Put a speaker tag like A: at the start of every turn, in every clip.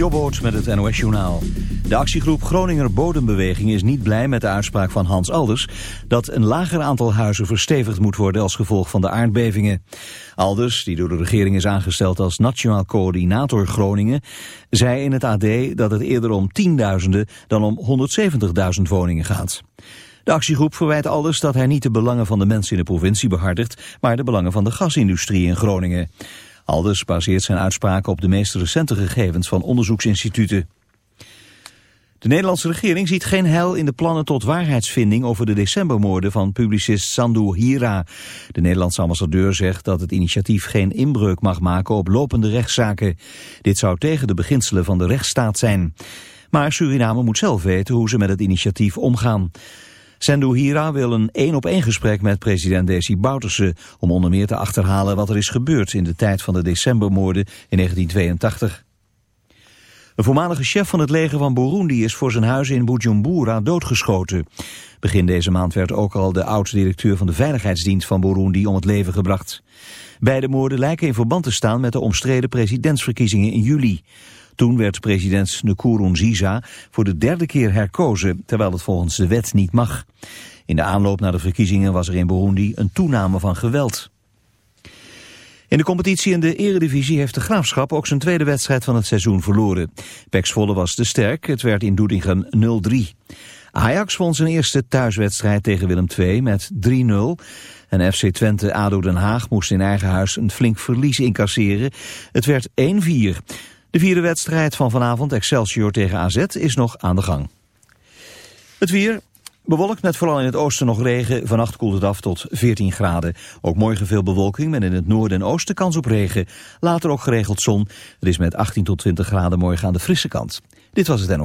A: Jobboot met het NOS Journaal. De actiegroep Groninger Bodembeweging is niet blij met de uitspraak van Hans Alders... dat een lager aantal huizen verstevigd moet worden als gevolg van de aardbevingen. Alders, die door de regering is aangesteld als nationaal coördinator Groningen... zei in het AD dat het eerder om tienduizenden dan om 170.000 woningen gaat. De actiegroep verwijt Alders dat hij niet de belangen van de mensen in de provincie behartigt... maar de belangen van de gasindustrie in Groningen. Alders baseert zijn uitspraken op de meest recente gegevens van onderzoeksinstituten. De Nederlandse regering ziet geen heil in de plannen tot waarheidsvinding over de decembermoorden van publicist Sandu Hira. De Nederlandse ambassadeur zegt dat het initiatief geen inbreuk mag maken op lopende rechtszaken. Dit zou tegen de beginselen van de rechtsstaat zijn. Maar Suriname moet zelf weten hoe ze met het initiatief omgaan. Sendu Hira wil een één-op-één gesprek met president Desi Bouterse... om onder meer te achterhalen wat er is gebeurd in de tijd van de decembermoorden in 1982. Een voormalige chef van het leger van Burundi is voor zijn huis in Bujumbura doodgeschoten. Begin deze maand werd ook al de oud-directeur van de veiligheidsdienst van Burundi om het leven gebracht. Beide moorden lijken in verband te staan met de omstreden presidentsverkiezingen in juli. Toen werd president Nkurunziza voor de derde keer herkozen, terwijl het volgens de wet niet mag. In de aanloop naar de verkiezingen was er in Burundi een toename van geweld. In de competitie in de eredivisie heeft de Graafschap ook zijn tweede wedstrijd van het seizoen verloren. Pex Volle was te sterk, het werd in Doetinchem 0-3. Ajax won zijn eerste thuiswedstrijd tegen Willem II met 3-0. En FC Twente ADO Den Haag moest in eigen huis een flink verlies incasseren. Het werd 1-4. De vierde wedstrijd van vanavond, Excelsior tegen AZ, is nog aan de gang. Het weer, bewolkt met vooral in het oosten nog regen. Vannacht koelt het af tot 14 graden. Ook morgen veel bewolking, met in het noorden en oosten kans op regen. Later ook geregeld zon. Het is met 18 tot 20 graden morgen aan de frisse kant. Dit was het NO.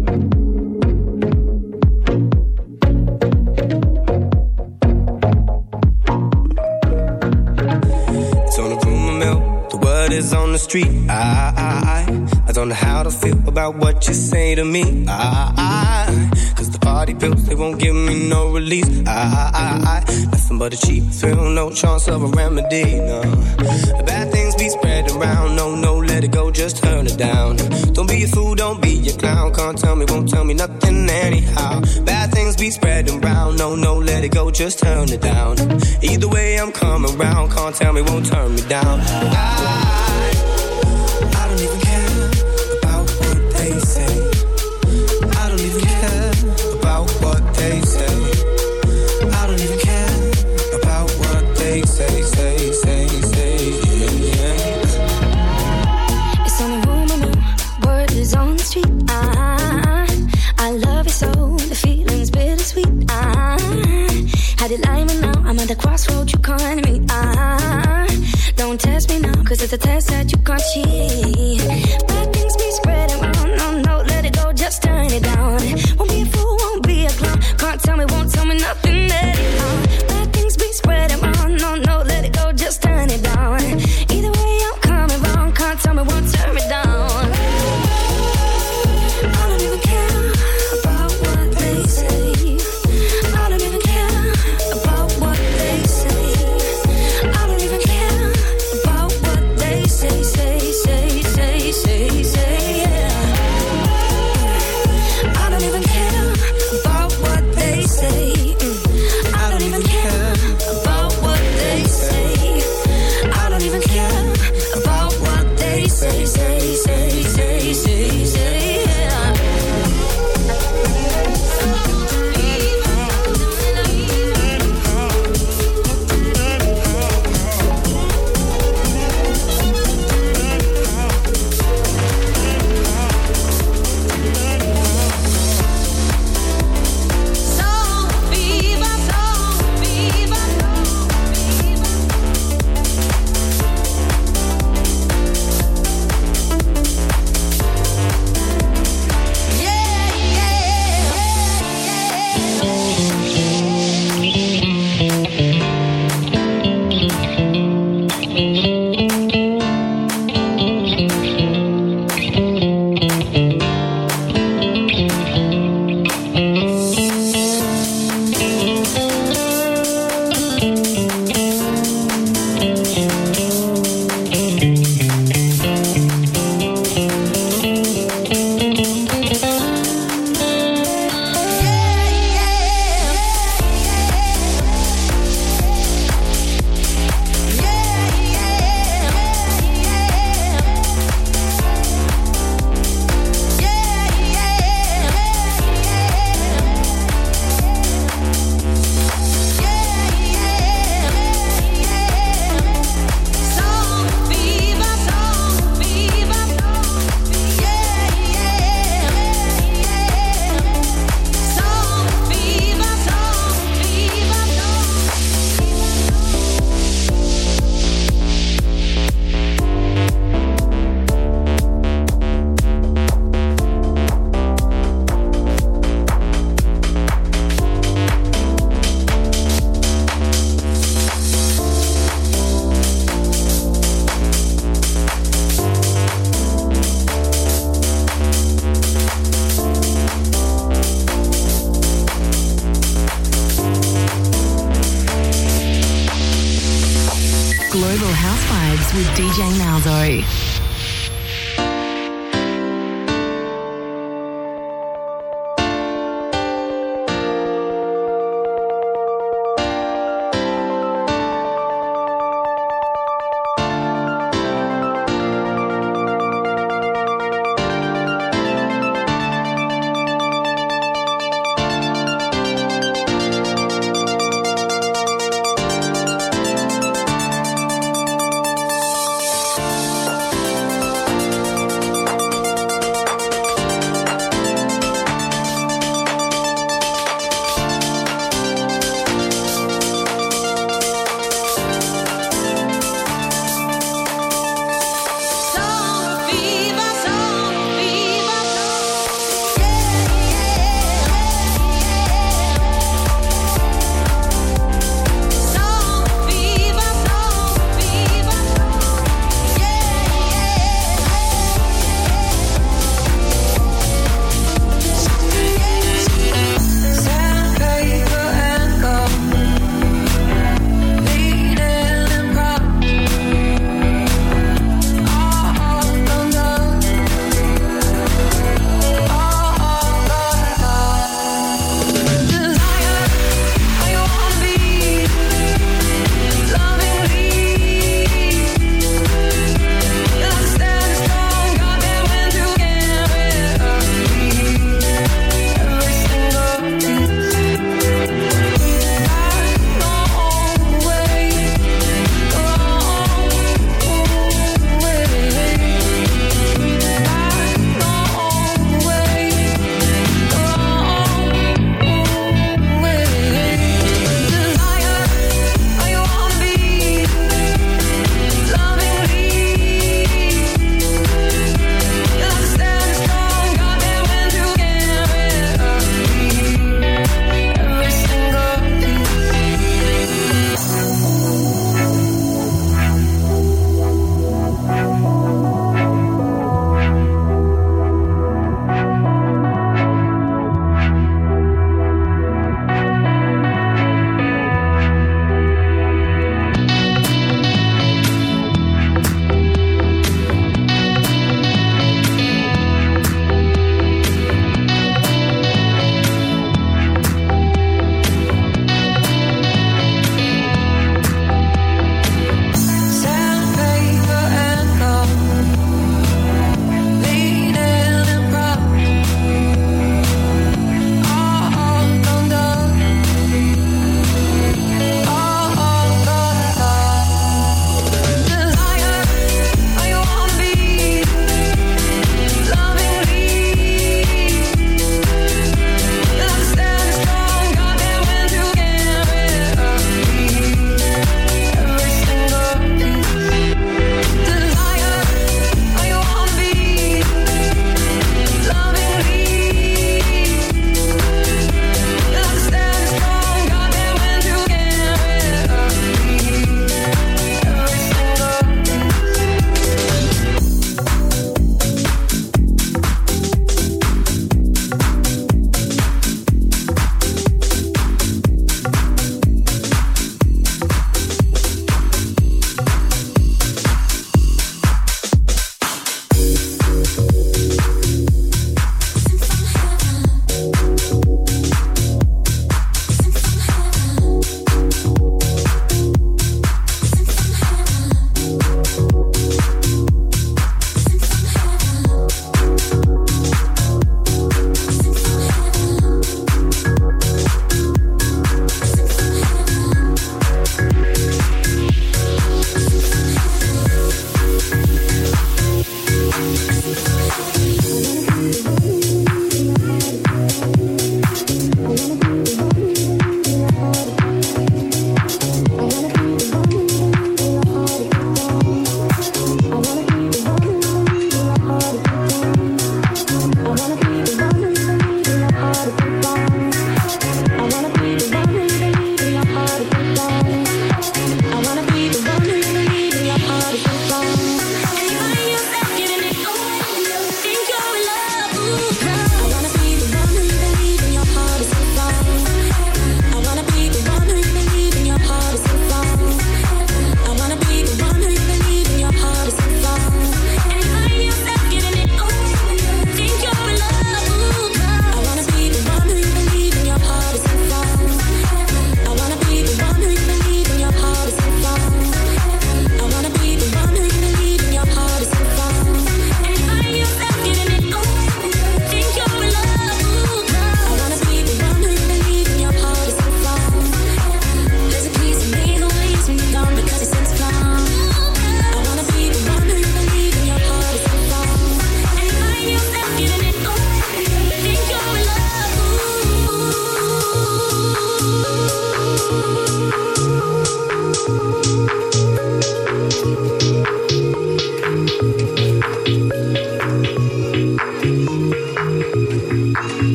B: Is on the street. I, I, I, I don't know how to feel about what you say to me. I, I, cause the party pills, they won't give me no release. I, I, I, nothing but a cheap thrill, no chance of a remedy. No, bad things be spread around. No, no, let it go, just turn it down. Don't be a fool, don't be a. Can't tell me, won't tell me nothing anyhow. Bad things be spreading around. No, no, let it go, just turn it down. Either way, I'm coming round. Can't tell me, won't turn me down. I, I don't even care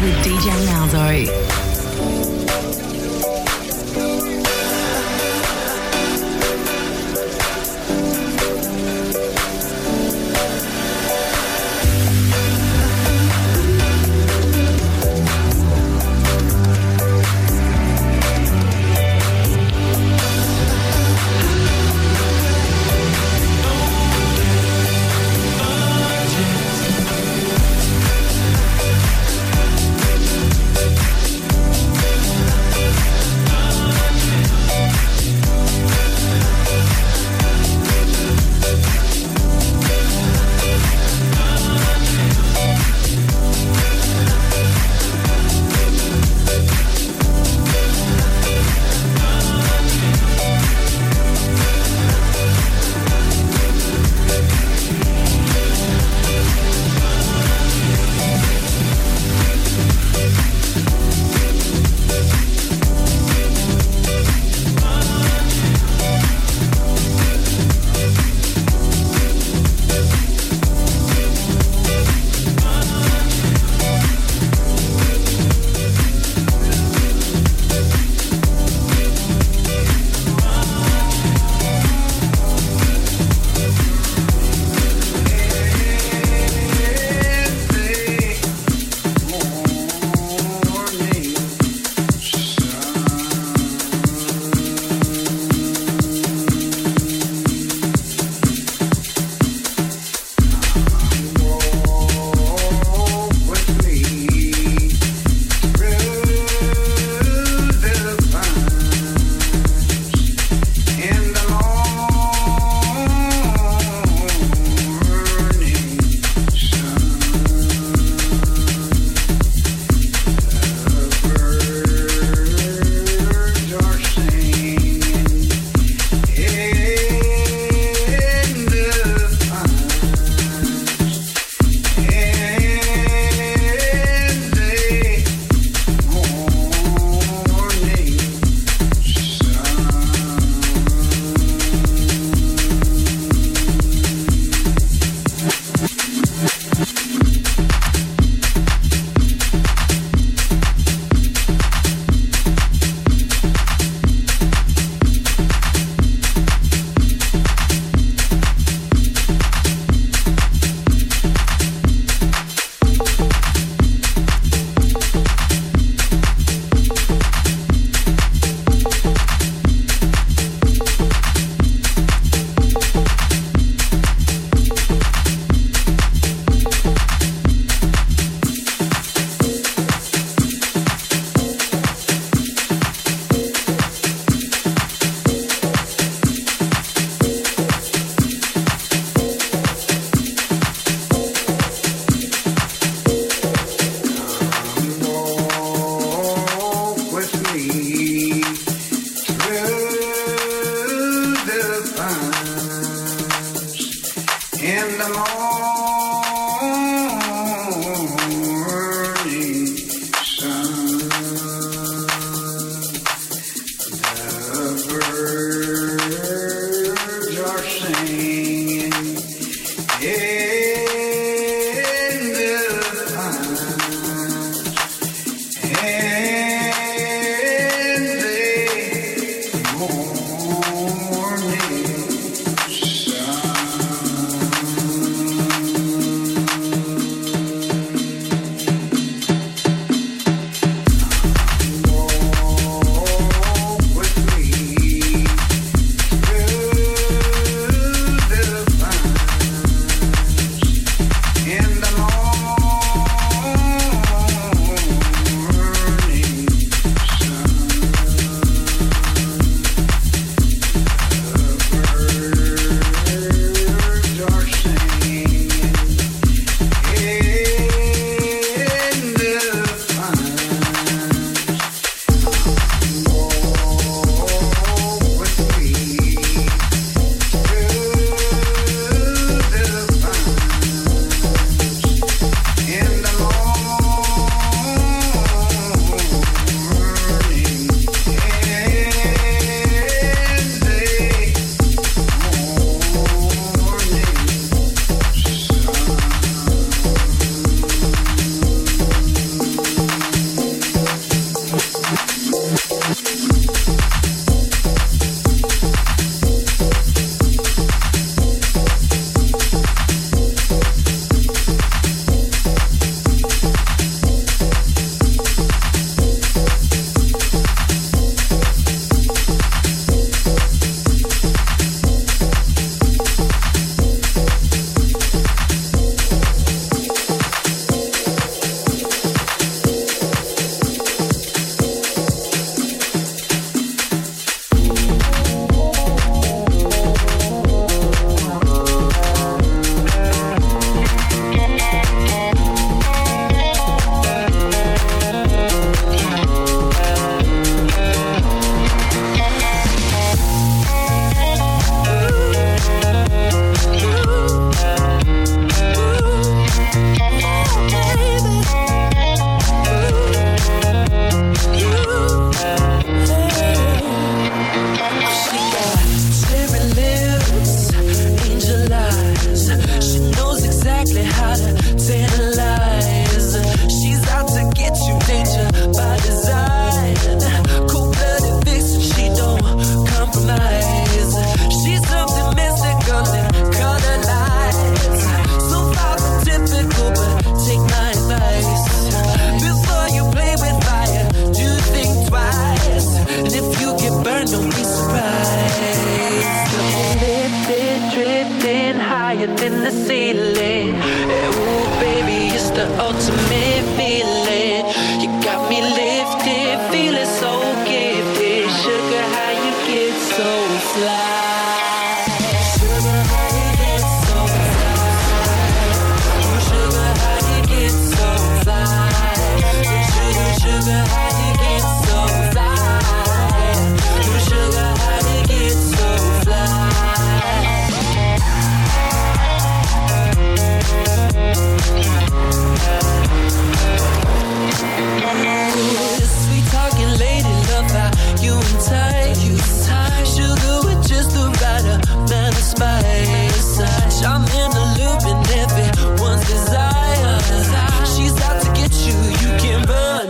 C: With DJ Malzo.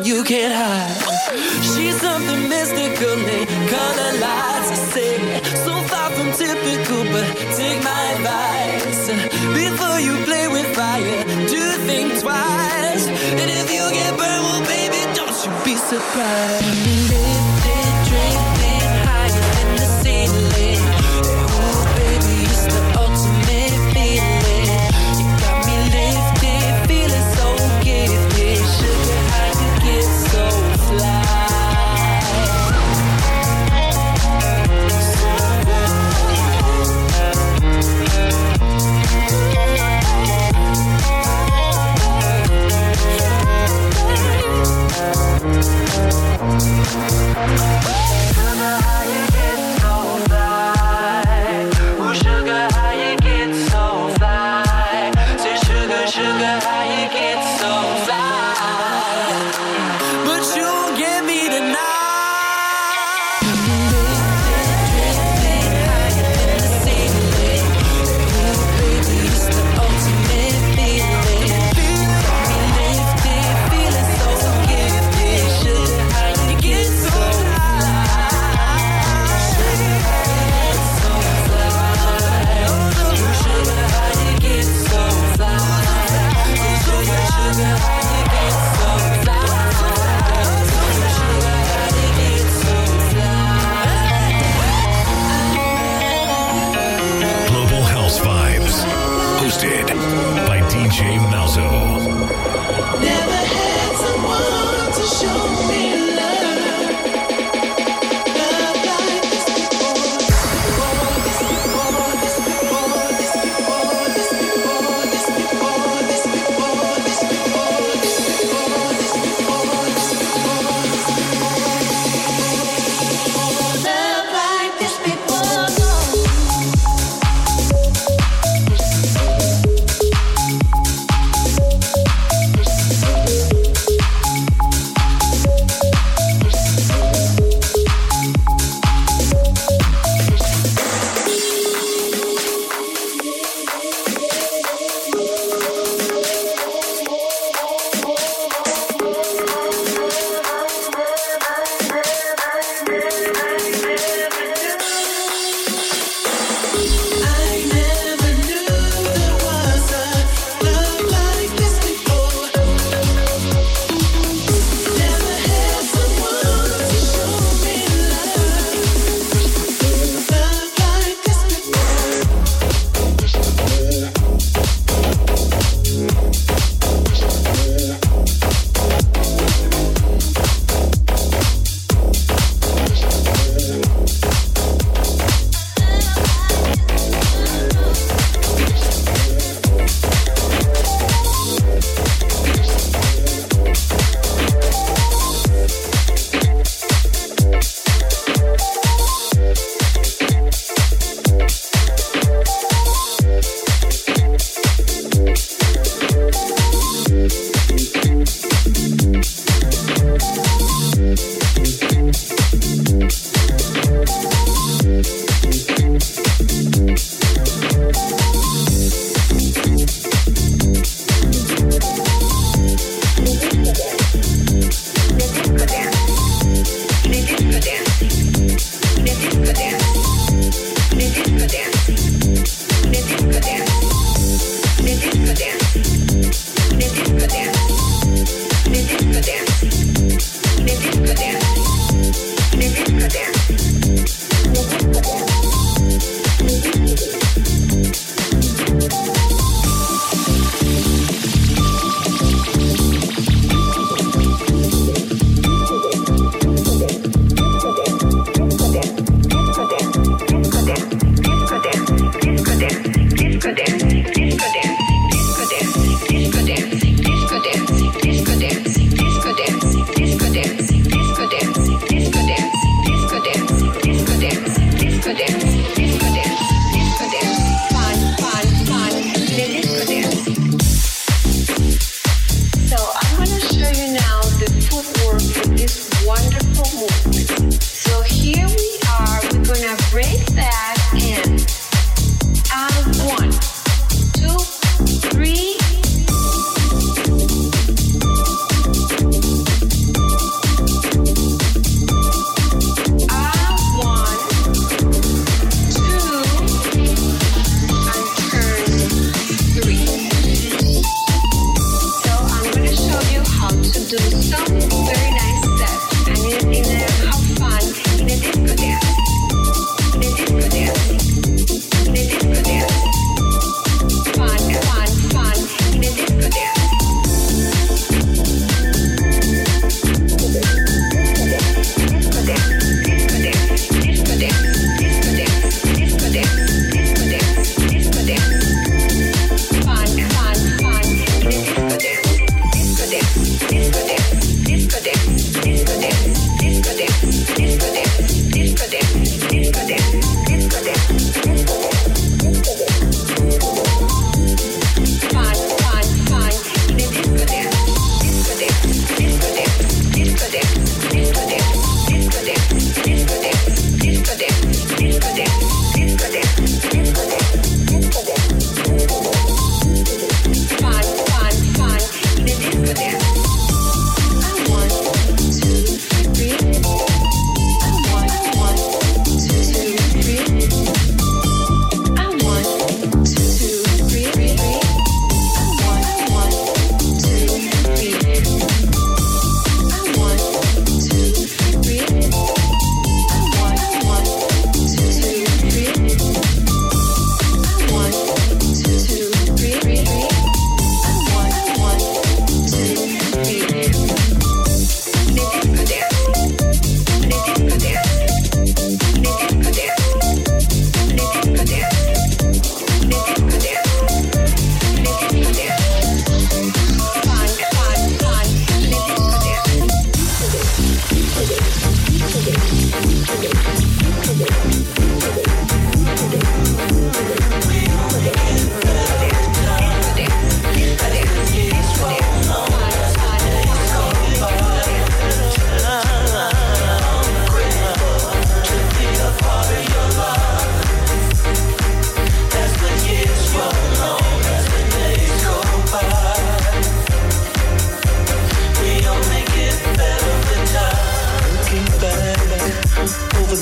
D: you can't hide. She's something mystical, in color lights. to say, so far from typical, but take my advice. Before you play with fire, do think twice. And if you get burned, well, baby, don't you be surprised.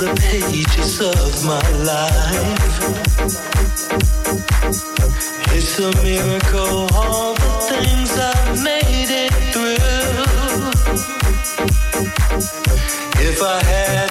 D: the pages of my life. It's a miracle, all the things I've made it through. If I had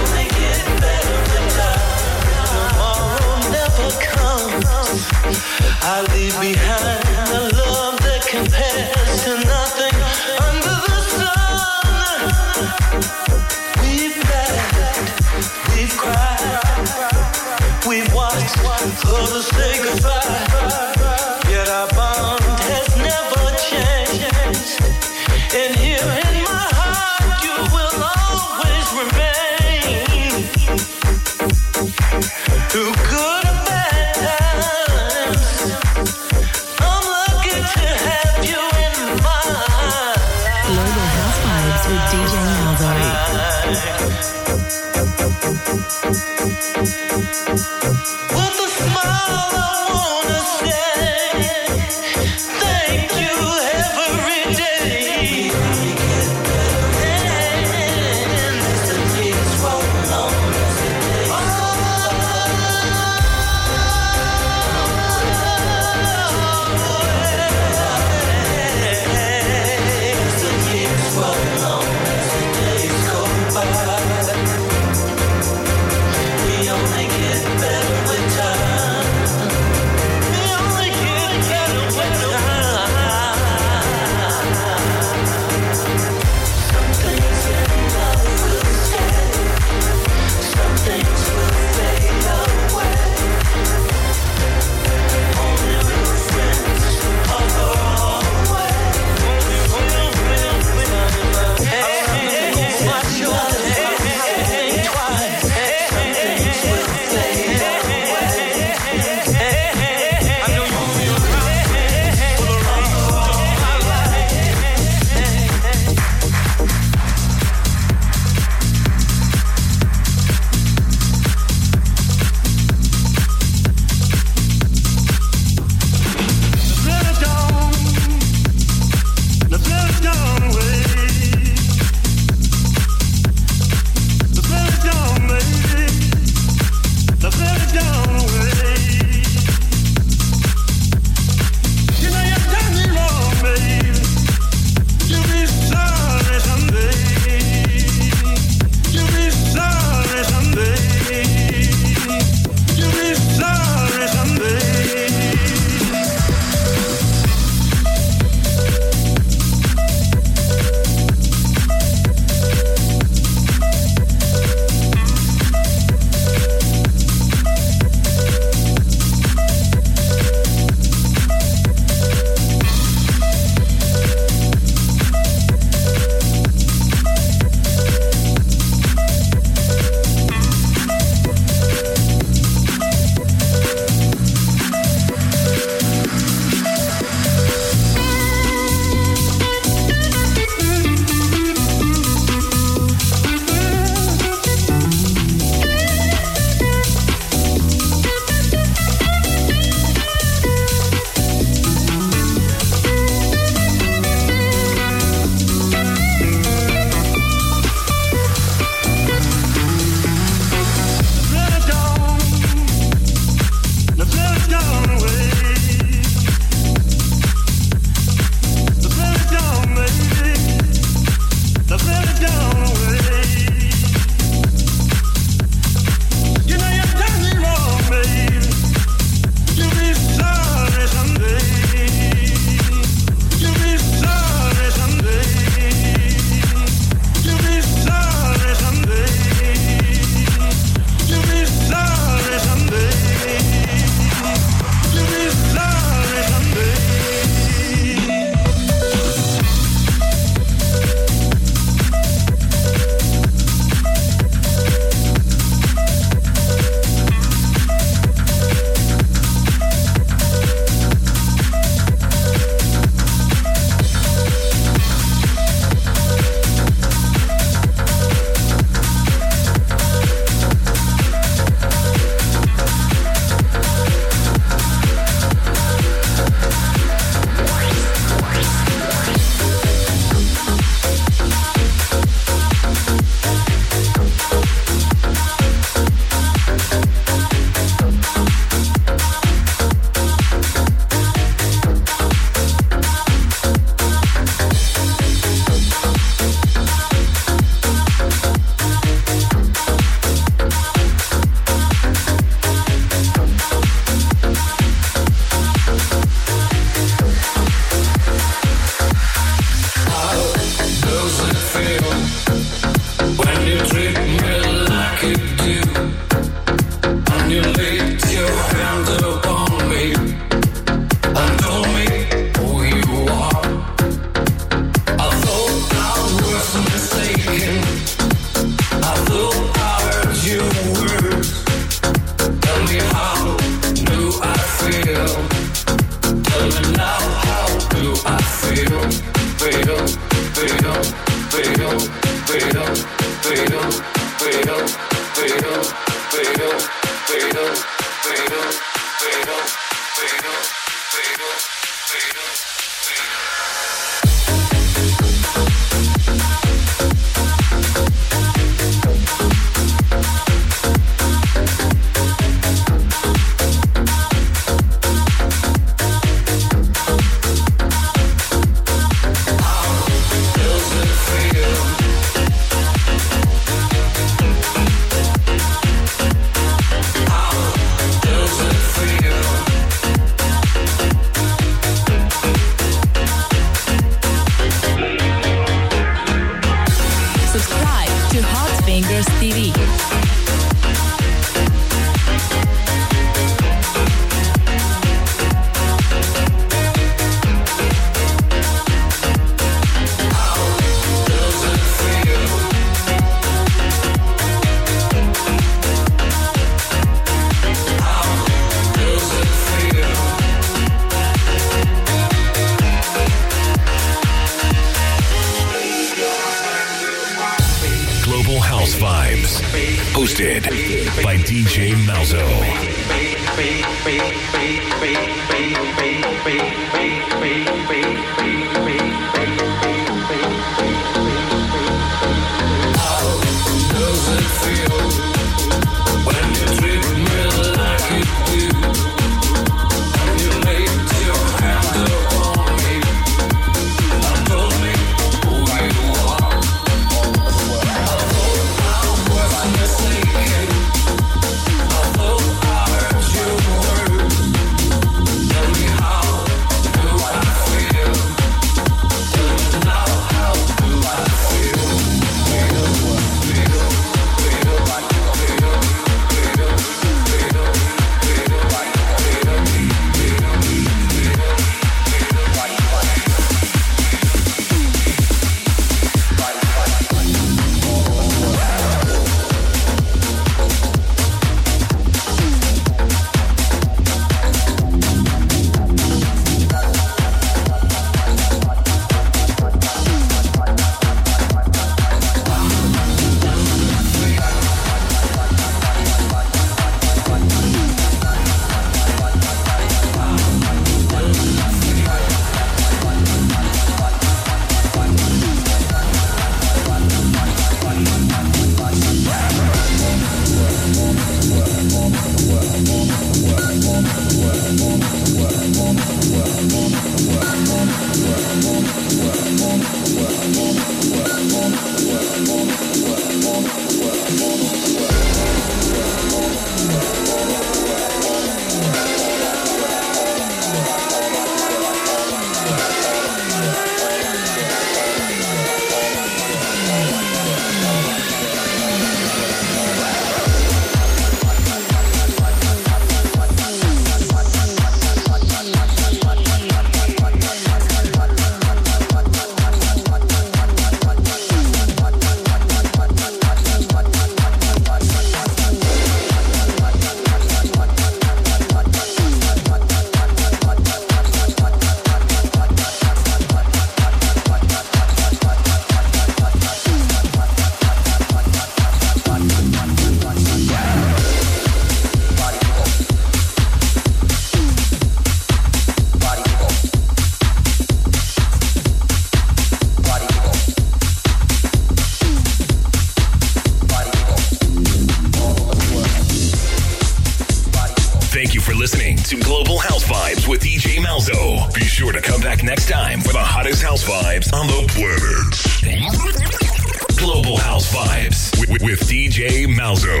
D: with,
E: DJ Malzo.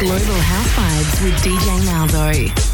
E: Global House Vibes with DJ Malzo.